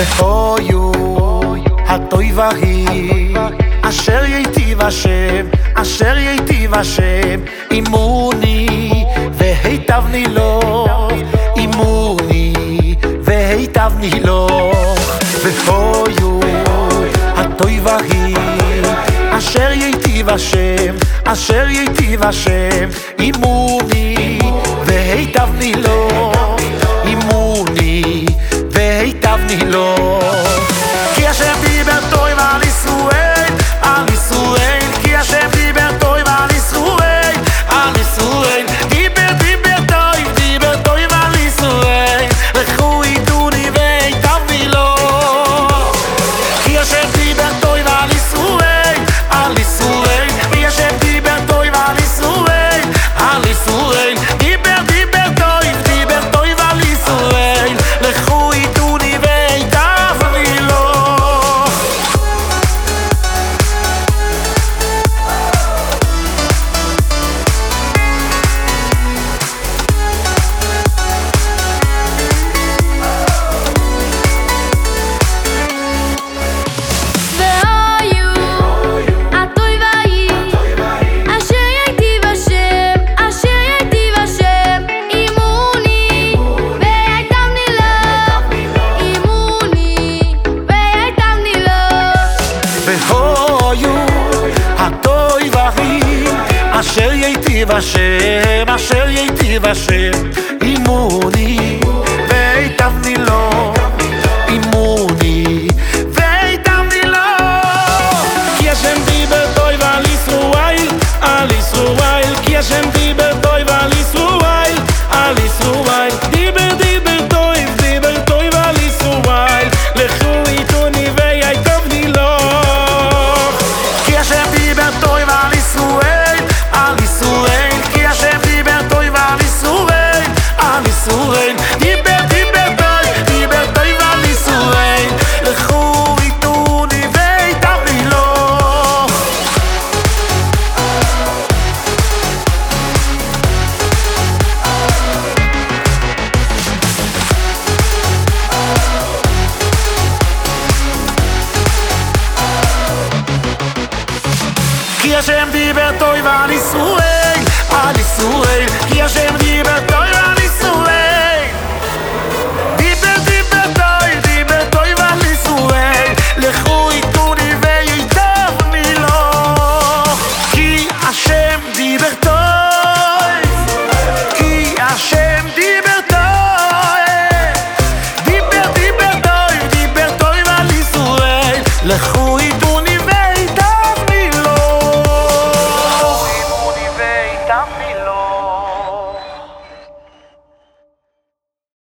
והויו הטוי והי אשר ייטיב השם, אשר ייטיב השם אימוני והיטב נילוך אימוני והיטב נילוך והויו הטוי והי אשר ייטיב השם, אשר ייטיב השם אימוני והיטב נילוך אשר ייטיב השם, אשר ייטיב השם yesh em di betoy van is uey a di suey ki yesh em